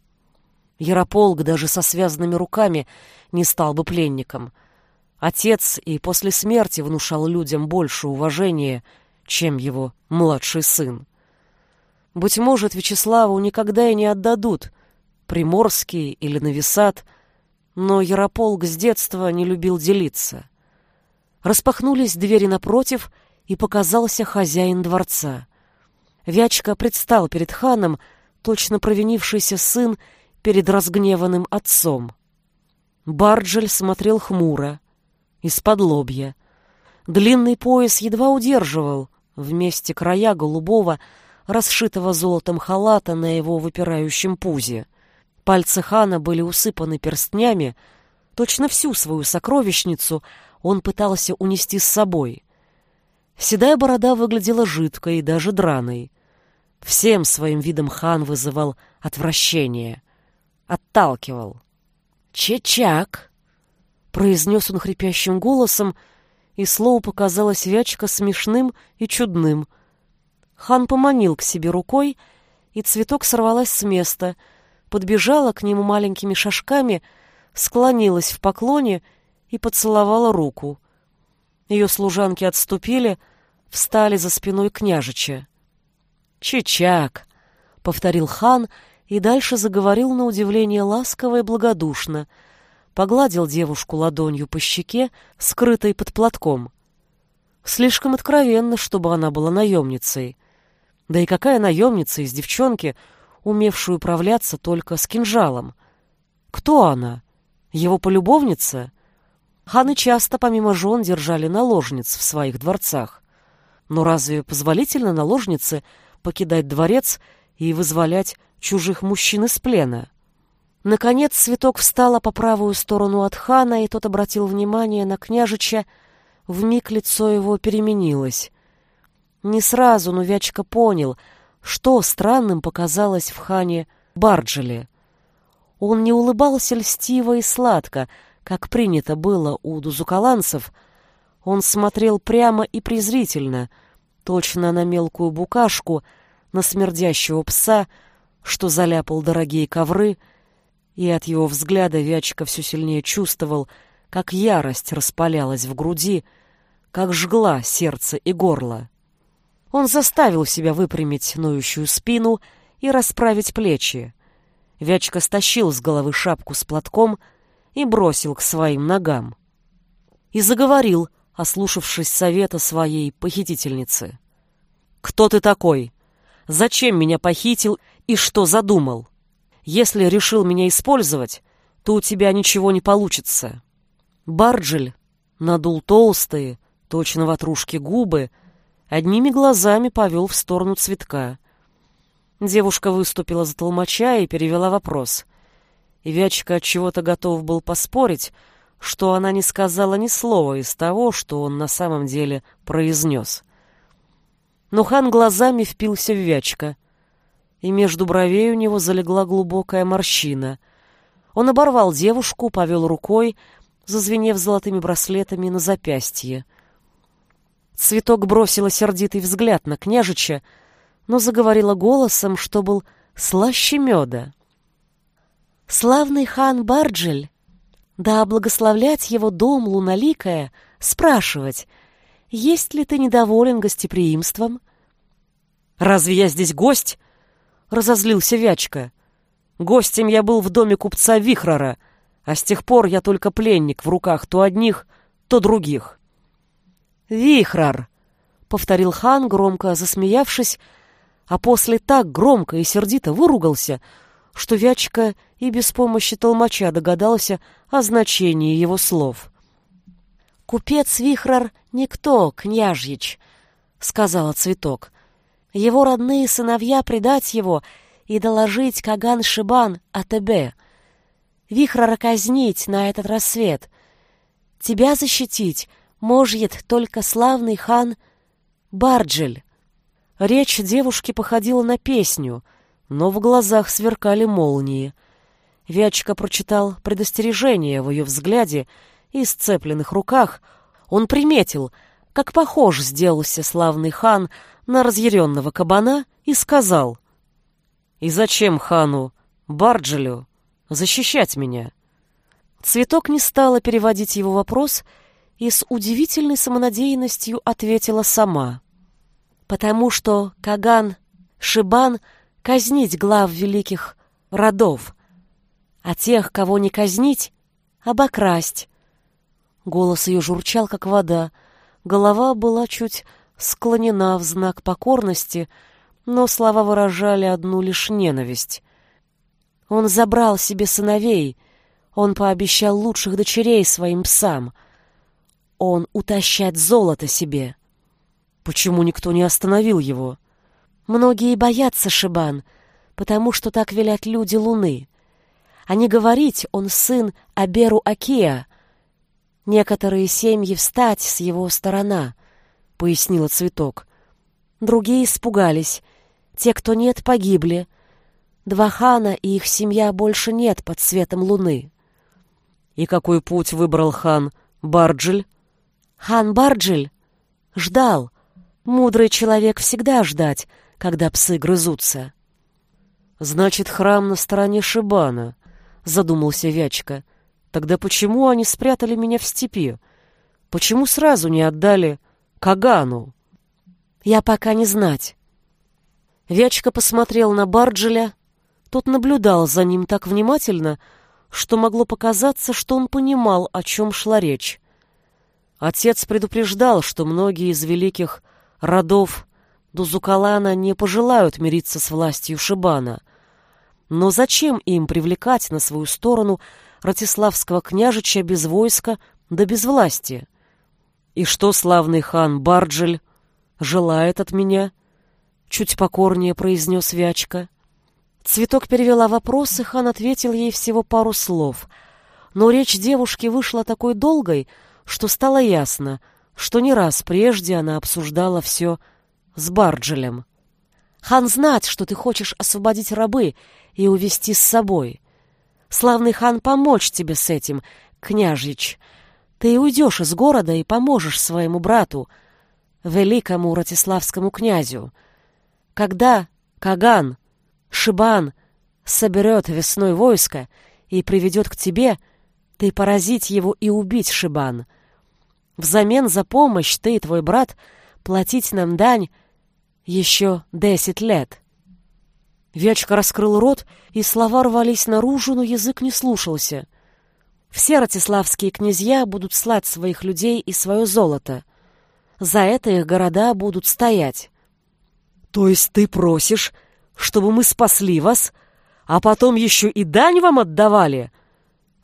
Ярополк даже со связанными руками не стал бы пленником. Отец и после смерти внушал людям больше уважения, чем его младший сын. Быть может, Вячеславу никогда и не отдадут, Приморский или Нависат, но Ярополк с детства не любил делиться. Распахнулись двери напротив — и показался хозяин дворца. Вячка предстал перед ханом, точно провинившийся сын перед разгневанным отцом. Барджель смотрел хмуро, из-под лобья. Длинный пояс едва удерживал вместе края голубого, расшитого золотом халата на его выпирающем пузе. Пальцы хана были усыпаны перстнями, точно всю свою сокровищницу он пытался унести с собой. Седая борода выглядела жидкой и даже драной. Всем своим видом хан вызывал отвращение. Отталкивал. «Чечак!» — произнес он хрипящим голосом, и слово показалось Вячка смешным и чудным. Хан поманил к себе рукой, и цветок сорвалась с места, подбежала к нему маленькими шажками, склонилась в поклоне и поцеловала руку. Ее служанки отступили, встали за спиной княжича. «Чичак!» — повторил хан и дальше заговорил на удивление ласково и благодушно, погладил девушку ладонью по щеке, скрытой под платком. Слишком откровенно, чтобы она была наемницей. Да и какая наемница из девчонки, умевшую управляться только с кинжалом? Кто она? Его полюбовница? Ханы часто помимо жен держали наложниц в своих дворцах. Но разве позволительно наложнице покидать дворец и вызволять чужих мужчин из плена? Наконец цветок встала по правую сторону от хана, и тот обратил внимание на княжича. Вмиг лицо его переменилось. Не сразу, но Вячка понял, что странным показалось в хане Барджеле. Он не улыбался льстиво и сладко, как принято было у дузукаланцев, он смотрел прямо и презрительно, точно на мелкую букашку, на смердящего пса, что заляпал дорогие ковры, и от его взгляда Вячка все сильнее чувствовал, как ярость распалялась в груди, как жгла сердце и горло. Он заставил себя выпрямить ноющую спину и расправить плечи. Вячка стащил с головы шапку с платком — и бросил к своим ногам. И заговорил, ослушавшись совета своей похитительницы. «Кто ты такой? Зачем меня похитил и что задумал? Если решил меня использовать, то у тебя ничего не получится». Барджель надул толстые, точно ватрушки губы, одними глазами повел в сторону цветка. Девушка выступила за толмача и перевела вопрос. Вячка от чего-то готов был поспорить, что она не сказала ни слова из того, что он на самом деле произнес. Но хан глазами впился в Вячка, и между бровей у него залегла глубокая морщина. Он оборвал девушку, повел рукой, зазвенев золотыми браслетами на запястье. Цветок бросила сердитый взгляд на княжича, но заговорила голосом, что был слаще меда. Славный хан Барджель, да благословлять его дом луналикая, спрашивать, есть ли ты недоволен гостеприимством? «Разве я здесь гость?» — разозлился Вячка. «Гостем я был в доме купца Вихрора, а с тех пор я только пленник в руках то одних, то других. «Вихрар!» — повторил хан, громко засмеявшись, а после так громко и сердито выругался, что Вячка и без помощи толмача догадался о значении его слов. «Купец Вихрар никто, княжьич», — сказала Цветок. «Его родные сыновья предать его и доложить Каган Шибан о тебе. Вихрара казнить на этот рассвет. Тебя защитить может только славный хан Барджель». Речь девушки походила на песню, но в глазах сверкали молнии. Вячка прочитал предостережение в ее взгляде и сцепленных руках. Он приметил, как похож сделался славный хан на разъяренного кабана и сказал, «И зачем хану, Барджелю, защищать меня?» Цветок не стала переводить его вопрос и с удивительной самонадеянностью ответила сама потому что Каган, Шибан казнить глав великих родов, а тех, кого не казнить, обокрасть. Голос ее журчал, как вода, голова была чуть склонена в знак покорности, но слова выражали одну лишь ненависть. Он забрал себе сыновей, он пообещал лучших дочерей своим псам. Он утащать золото себе. Почему никто не остановил его? Многие боятся Шибан, потому что так велят люди Луны. Не говорить, он сын Аберу Акия. Некоторые семьи встать с его сторона, — пояснила Цветок. Другие испугались. Те, кто нет, погибли. Два хана и их семья больше нет под светом луны. И какой путь выбрал хан Барджель? Хан Барджель ждал, Мудрый человек всегда ждать, когда псы грызутся. Значит, храм на стороне Шибана, задумался Вячка. Тогда почему они спрятали меня в степи? Почему сразу не отдали Кагану? Я пока не знать. Вячка посмотрел на Барджеля. Тот наблюдал за ним так внимательно, что могло показаться, что он понимал, о чем шла речь. Отец предупреждал, что многие из великих родов Дузукалана не пожелают мириться с властью Шибана. Но зачем им привлекать на свою сторону Ратиславского княжича без войска да без власти? И что славный хан Барджель желает от меня? Чуть покорнее произнес Вячка. Цветок перевела вопрос, и хан ответил ей всего пару слов. Но речь девушки вышла такой долгой, что стало ясно — что не раз прежде она обсуждала все с Барджелем. «Хан знать, что ты хочешь освободить рабы и увести с собой. Славный хан помочь тебе с этим, княжич. Ты уйдешь из города и поможешь своему брату, великому ратиславскому князю. Когда Каган, Шибан соберет весной войско и приведет к тебе, ты поразить его и убить Шибан. Взамен за помощь ты и твой брат платить нам дань еще десять лет. Вячка раскрыл рот, и слова рвались наружу, но язык не слушался. Все ратиславские князья будут слать своих людей и свое золото. За это их города будут стоять. То есть ты просишь, чтобы мы спасли вас, а потом еще и дань вам отдавали?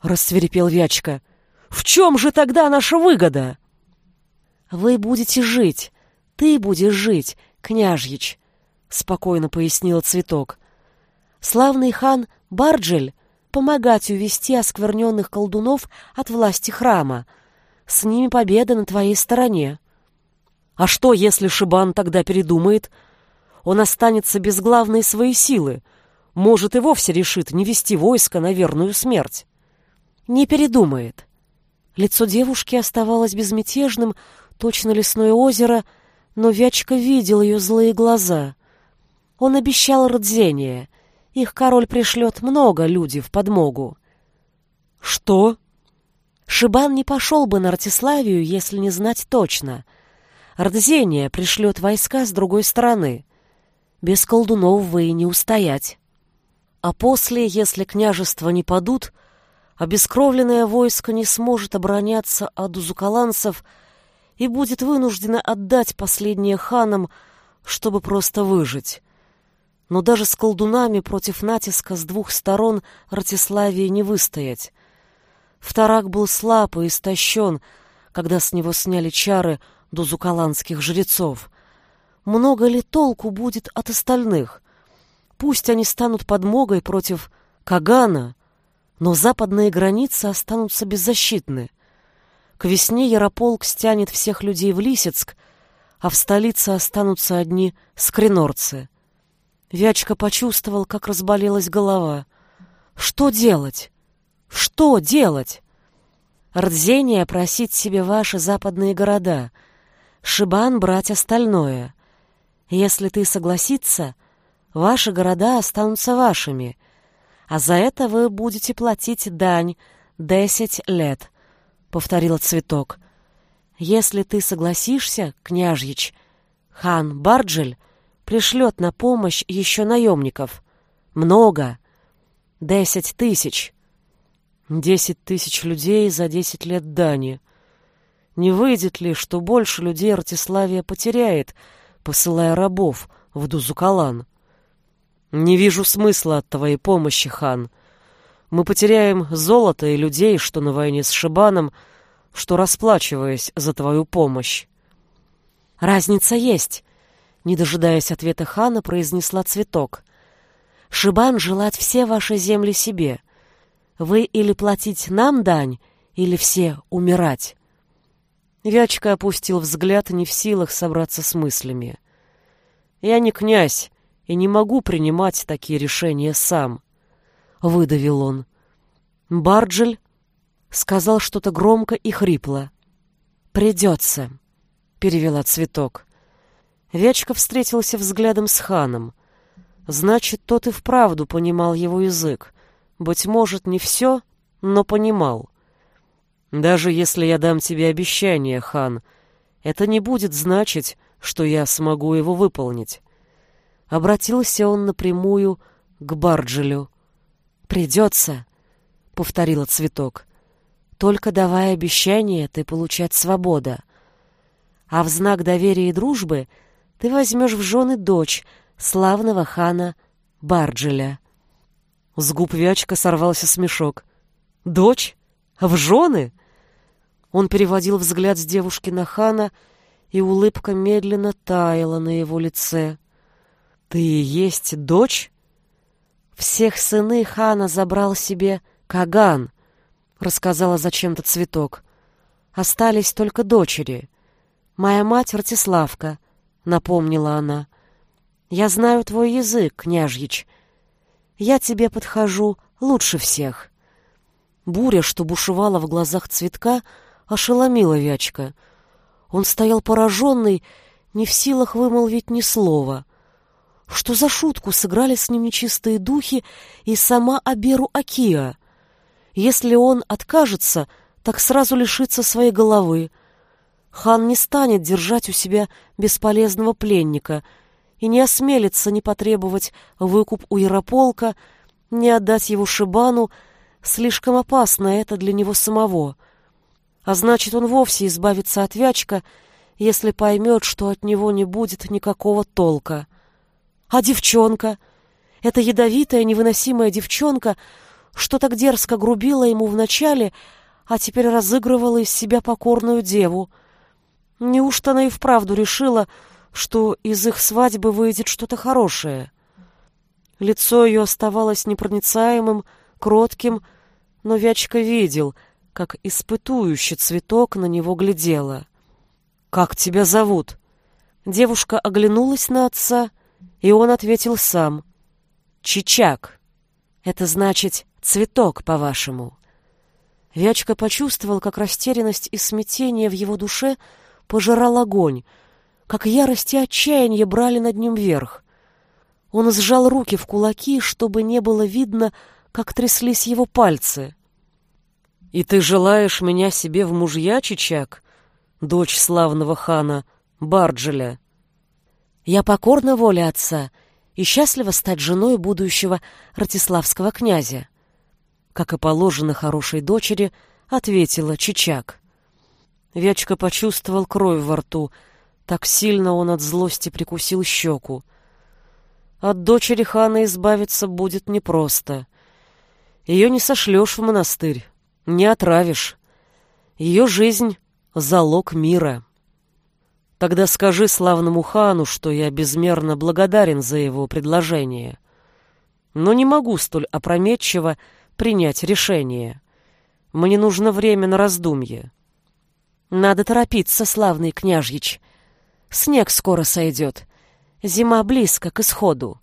Рассверепел Вячка. В чем же тогда наша выгода? «Вы будете жить, ты будешь жить, княжьич», — спокойно пояснила Цветок. «Славный хан Барджель помогать увести оскверненных колдунов от власти храма. С ними победа на твоей стороне». «А что, если Шибан тогда передумает? Он останется без главной своей силы. Может, и вовсе решит не вести войско на верную смерть». «Не передумает». Лицо девушки оставалось безмятежным, точно лесное озеро, но Вячка видел ее злые глаза. Он обещал родзение. Их король пришлет много людей в подмогу. Что? Шибан не пошел бы на Ратиславию, если не знать точно. Родзение пришлет войска с другой стороны. Без колдунов вы и не устоять. А после, если княжества не падут, Обескровленное войско не сможет обороняться от узукаланцев и будет вынуждено отдать последнее ханам, чтобы просто выжить. Но даже с колдунами против натиска с двух сторон Ратиславии не выстоять. Вторак был слаб и истощен, когда с него сняли чары дузукаланских жрецов. Много ли толку будет от остальных? Пусть они станут подмогой против Кагана, но западные границы останутся беззащитны. К весне Ярополк стянет всех людей в Лисицк, а в столице останутся одни скринорцы. Вячка почувствовал, как разболелась голова. Что делать? Что делать? Рдзение просить себе ваши западные города, Шибан брать остальное. Если ты согласиться, ваши города останутся вашими, а за это вы будете платить дань десять лет, — повторила цветок. Если ты согласишься, княжьич, хан Барджель пришлет на помощь еще наемников. Много. Десять тысяч. Десять тысяч людей за десять лет дани. Не выйдет ли, что больше людей Ратиславия потеряет, посылая рабов в Дузукалан? Не вижу смысла от твоей помощи, хан. Мы потеряем золото и людей, что на войне с Шибаном, что расплачиваясь за твою помощь. Разница есть, не дожидаясь ответа хана, произнесла цветок. Шибан желать все ваши земли себе. Вы или платить нам дань, или все умирать. Вячка опустил взгляд, не в силах собраться с мыслями. Я не князь и не могу принимать такие решения сам, выдавил он. Барджель сказал что-то громко и хрипло. «Придется», — перевела цветок. Вячка встретился взглядом с ханом. Значит, тот и вправду понимал его язык. Быть может, не все, но понимал. «Даже если я дам тебе обещание, хан, это не будет значить, что я смогу его выполнить». Обратился он напрямую к Барджелю. «Придется», — повторила цветок. Только давая обещание, ты получать свобода. А в знак доверия и дружбы ты возьмешь в жены дочь славного хана Барджеля. С губ Вячка сорвался смешок. «Дочь? В жены?» Он переводил взгляд с девушки на хана, и улыбка медленно таяла на его лице. «Ты и есть дочь?» Всех сыны хана забрал себе Каган — рассказала зачем-то цветок. Остались только дочери. Моя мать Ратиславка, напомнила она. Я знаю твой язык, княжьич. Я тебе подхожу лучше всех. Буря, что бушевала в глазах цветка, ошеломила Вячка. Он стоял пораженный, не в силах вымолвить ни слова. Что за шутку сыграли с ним нечистые духи и сама Аберу Акия? Если он откажется, так сразу лишится своей головы. Хан не станет держать у себя бесполезного пленника и не осмелится не потребовать выкуп у Ярополка, не отдать его Шибану, слишком опасно это для него самого. А значит, он вовсе избавится от Вячка, если поймет, что от него не будет никакого толка. А девчонка? Эта ядовитая, невыносимая девчонка — что так дерзко грубила ему вначале, а теперь разыгрывала из себя покорную деву. Неужто она и вправду решила, что из их свадьбы выйдет что-то хорошее? Лицо ее оставалось непроницаемым, кротким, но Вячка видел, как испытующий цветок на него глядела. «Как тебя зовут?» Девушка оглянулась на отца, и он ответил сам. «Чичак. Это значит Цветок, по-вашему. Вячка почувствовал, как растерянность и смятение в его душе пожирал огонь, как ярость и отчаяние брали над ним верх. Он сжал руки в кулаки, чтобы не было видно, как тряслись его пальцы. «И ты желаешь меня себе в мужья, Чичак, дочь славного хана Барджеля?» «Я покорна воле отца и счастлива стать женой будущего ратиславского князя. как и положено хорошей дочери, ответила Чичак. Вячка почувствовал кровь во рту, так сильно он от злости прикусил щеку. От дочери хана избавиться будет непросто. Ее не сошлешь в монастырь, не отравишь. Ее жизнь — залог мира. Тогда скажи славному хану, что я безмерно благодарен за его предложение. Но не могу столь опрометчиво принять решение. Мне нужно время на раздумье. Надо торопиться, славный княжьич. Снег скоро сойдет. Зима близко к исходу.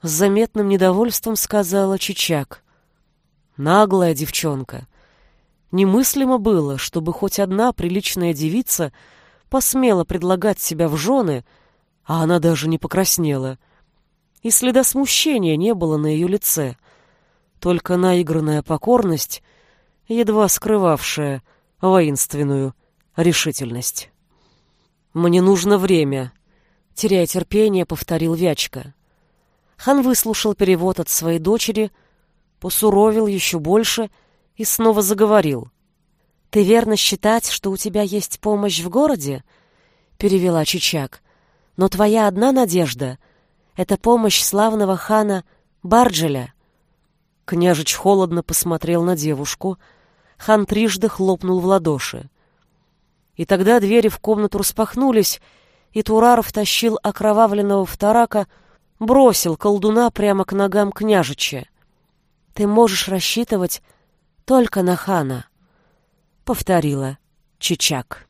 С заметным недовольством сказала Чичак. Наглая девчонка. Немыслимо было, чтобы хоть одна приличная девица посмела предлагать себя в жены, а она даже не покраснела. И следа смущения не было на ее лице, только наигранная покорность, едва скрывавшая воинственную решительность. «Мне нужно время», теряя терпение, повторил Вячка. Хан выслушал перевод от своей дочери, посуровил еще больше и снова заговорил. «Ты верно считать, что у тебя есть помощь в городе?» — перевела Чичак. «Но твоя одна надежда — это помощь славного хана Барджеля». Княжич холодно посмотрел на девушку. Хан трижды хлопнул в ладоши. И тогда двери в комнату распахнулись, и Турар втащил окровавленного вторака, бросил колдуна прямо к ногам княжича. «Ты можешь рассчитывать только на хана», — повторила Чичак.